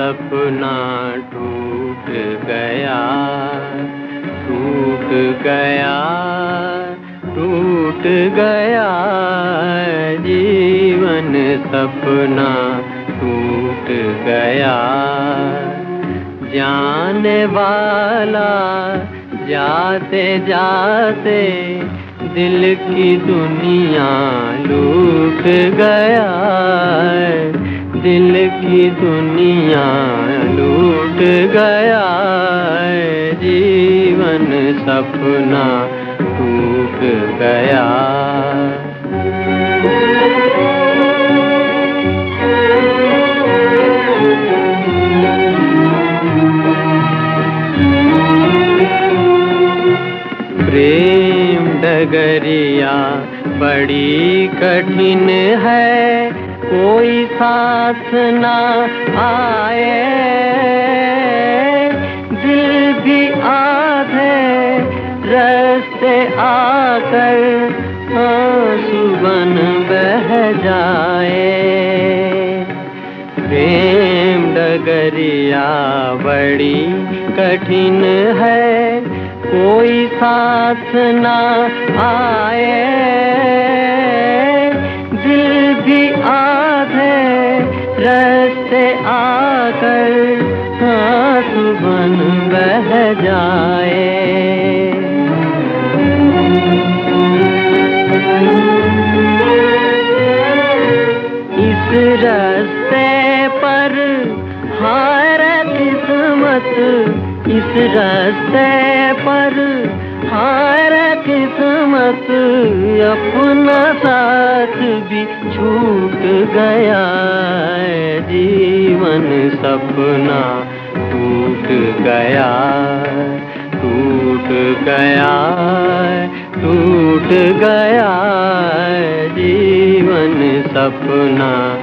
सपना टूट गया टूट गया टूट गया जीवन सपना टूट गया। जाने वाला जाते जाते दिल की दुनिया लूट गया। दिल की दुनिया लूट गया है, जीवन सपना टूट गया। प्रेम डगरिया बड़ी कठिन है कोई साथ ना आए। दिल भी आधे रस्ते आकर आँसू बन बह जाए। प्रेम डगरिया बड़ी कठिन है, कोई साथ ना आए। रस्ते आकर आँसू बन बह जाए। इस रस्ते पर हार किस्मत इस रस्ते पर हार किस्मत अपना छूट गया जीवन सपना। टूट गया टूट गया टूट गया जीवन सपना।